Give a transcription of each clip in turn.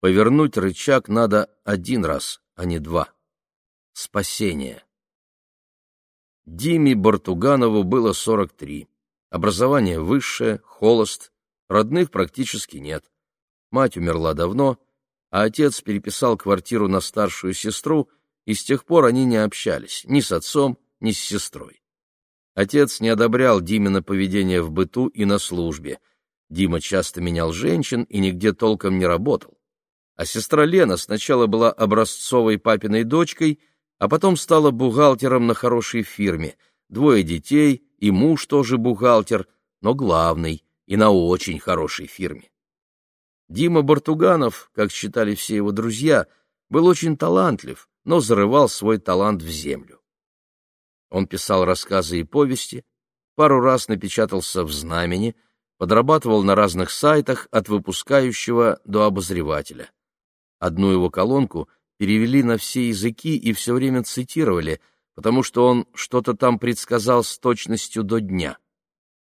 Повернуть рычаг надо один раз, а не два. Спасение. Диме Бартуганову было 43. Образование высшее, холост, родных практически нет. Мать умерла давно, а отец переписал квартиру на старшую сестру, и с тех пор они не общались ни с отцом, ни с сестрой. Отец не одобрял Димина поведение в быту и на службе. Дима часто менял женщин и нигде толком не работал. А сестра Лена сначала была образцовой папиной дочкой, а потом стала бухгалтером на хорошей фирме. Двое детей, и муж тоже бухгалтер, но главный, и на очень хорошей фирме. Дима Бартуганов, как считали все его друзья, был очень талантлив, но зарывал свой талант в землю. Он писал рассказы и повести, пару раз напечатался в «Знамени», подрабатывал на разных сайтах от выпускающего до обозревателя. Одну его колонку перевели на все языки и все время цитировали, потому что он что-то там предсказал с точностью до дня.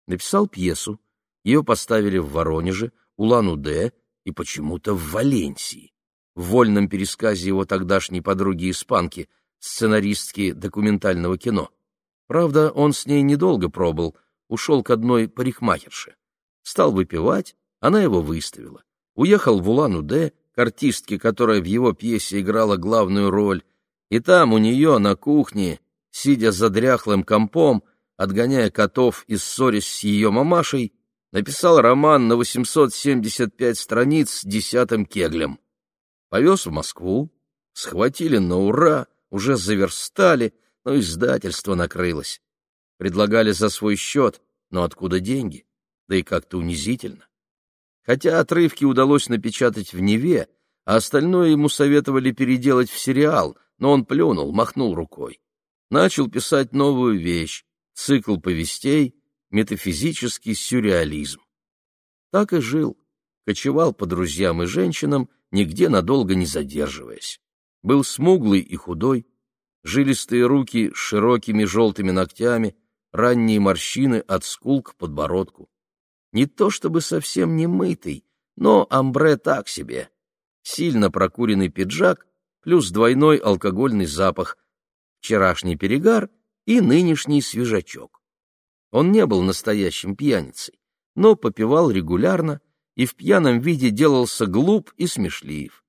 Написал пьесу, ее поставили в Воронеже, Улан-Удэ и почему-то в Валенсии. В вольном пересказе его тогдашней подруги-испанки, сценаристки документального кино. Правда, он с ней недолго пробыл, ушел к одной парикмахерше. Стал выпивать, она его выставила. Уехал в Улан-Удэ, к артистке, которая в его пьесе играла главную роль, и там у нее на кухне, сидя за дряхлым компом, отгоняя котов и ссорясь с ее мамашей, написал роман на 875 страниц с десятым кеглем. Повез в Москву, схватили на ура, уже заверстали, но издательство накрылось. Предлагали за свой счет, но откуда деньги? Да и как-то унизительно. Хотя отрывки удалось напечатать в Неве, а остальное ему советовали переделать в сериал, но он плюнул, махнул рукой. Начал писать новую вещь, цикл повестей, метафизический сюрреализм. Так и жил, кочевал по друзьям и женщинам, нигде надолго не задерживаясь. Был смуглый и худой, жилистые руки с широкими желтыми ногтями, ранние морщины от скул к подбородку. Не то чтобы совсем не мытый, но амбре так себе. Сильно прокуренный пиджак плюс двойной алкогольный запах, вчерашний перегар и нынешний свежачок. Он не был настоящим пьяницей, но попивал регулярно и в пьяном виде делался глуп и смешлив.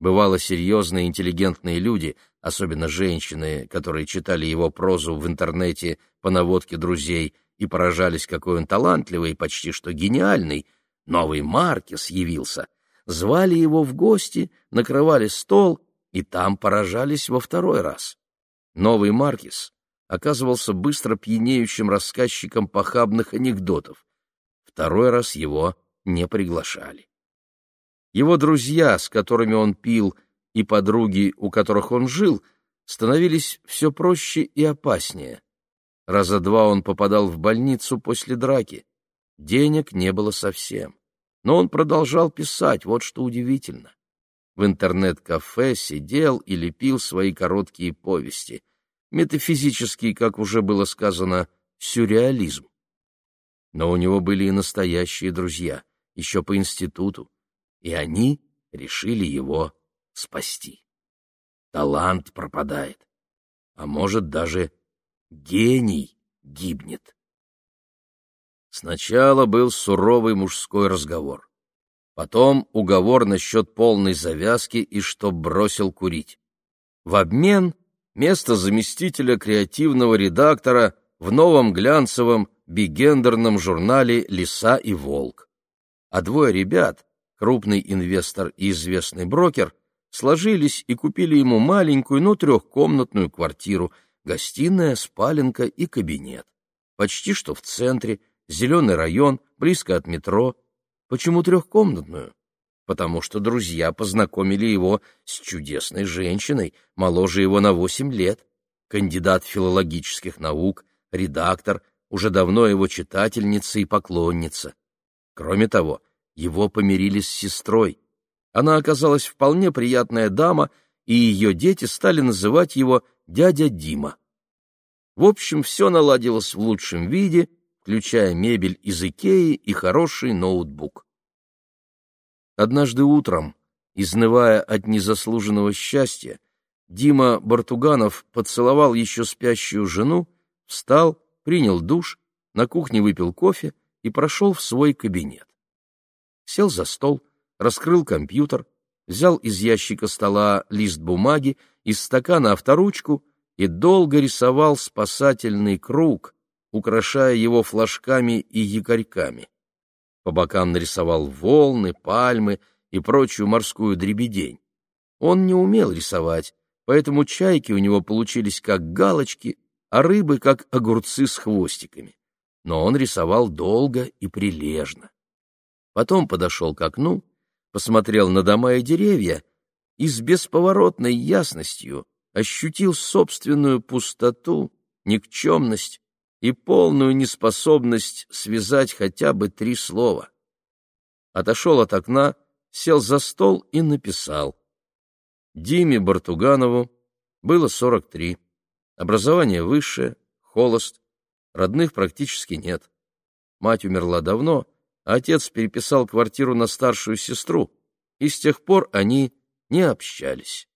Бывало, серьезные интеллигентные люди, особенно женщины, которые читали его прозу в интернете по наводке друзей, и поражались, какой он талантливый и почти что гениальный, новый Маркес явился. Звали его в гости, накрывали стол, и там поражались во второй раз. Новый Маркес оказывался быстро пьянеющим рассказчиком похабных анекдотов. Второй раз его не приглашали. Его друзья, с которыми он пил, и подруги, у которых он жил, становились все проще и опаснее. Раза два он попадал в больницу после драки. Денег не было совсем. Но он продолжал писать, вот что удивительно. В интернет-кафе сидел и лепил свои короткие повести. Метафизический, как уже было сказано, сюрреализм. Но у него были и настоящие друзья, еще по институту, и они решили его спасти. Талант пропадает, а может даже гений гибнет. Сначала был суровый мужской разговор. Потом уговор насчет полной завязки и чтоб бросил курить. В обмен место заместителя креативного редактора в новом глянцевом бигендерном журнале «Лиса и волк». А двое ребят, крупный инвестор и известный брокер, сложились и купили ему маленькую, но трехкомнатную квартиру – гостиная, спаленка и кабинет. Почти что в центре, зеленый район, близко от метро. Почему трехкомнатную? Потому что друзья познакомили его с чудесной женщиной, моложе его на восемь лет, кандидат филологических наук, редактор, уже давно его читательница и поклонница. Кроме того, его помирили с сестрой. Она оказалась вполне приятная дама, и ее дети стали называть его дядя Дима. В общем, все наладилось в лучшем виде, включая мебель из Икеи и хороший ноутбук. Однажды утром, Изнывая от незаслуженного счастья, Дима Бартуганов поцеловал еще спящую жену, встал, принял душ, на кухне выпил кофе и прошел в свой кабинет. Сел за стол, раскрыл компьютер, взял из ящика стола лист бумаги, из стакана авторучку и долго рисовал спасательный круг, украшая его флажками и якорьками. По бокам нарисовал волны, пальмы и прочую морскую дребедень. Он не умел рисовать, поэтому чайки у него получились как галочки, а рыбы как огурцы с хвостиками. Но он рисовал долго и прилежно. Потом подошел к окну, посмотрел на дома и деревья и с бесповоротной ясностью ощутил собственную пустоту, никчемность и полную неспособность связать хотя бы три слова. Отошел от окна, сел за стол и написал. Диме Бартуганову было 43, образование высшее, холост, родных практически нет. Мать умерла давно, отец переписал квартиру на старшую сестру, и с тех пор они не общались.